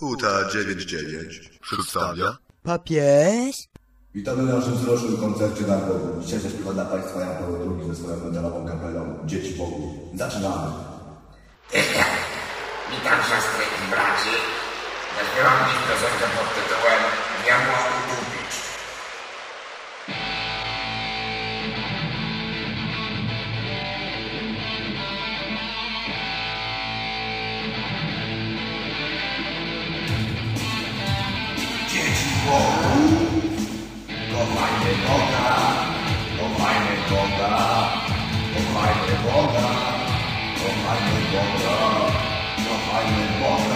Huta 99 przedstawia Papież? Witamy na naszym zrocznym koncercie narodowym. Dzisiaj zaśpiewa dla Państwa Jan Paweł II ze swoją medalową kapelą Dzieci Bogu. Zaczynamy. Witam siostry i braci. 我快点忘掉，我快点忘掉，我快点忘掉，我快点忘掉，我快点忘掉。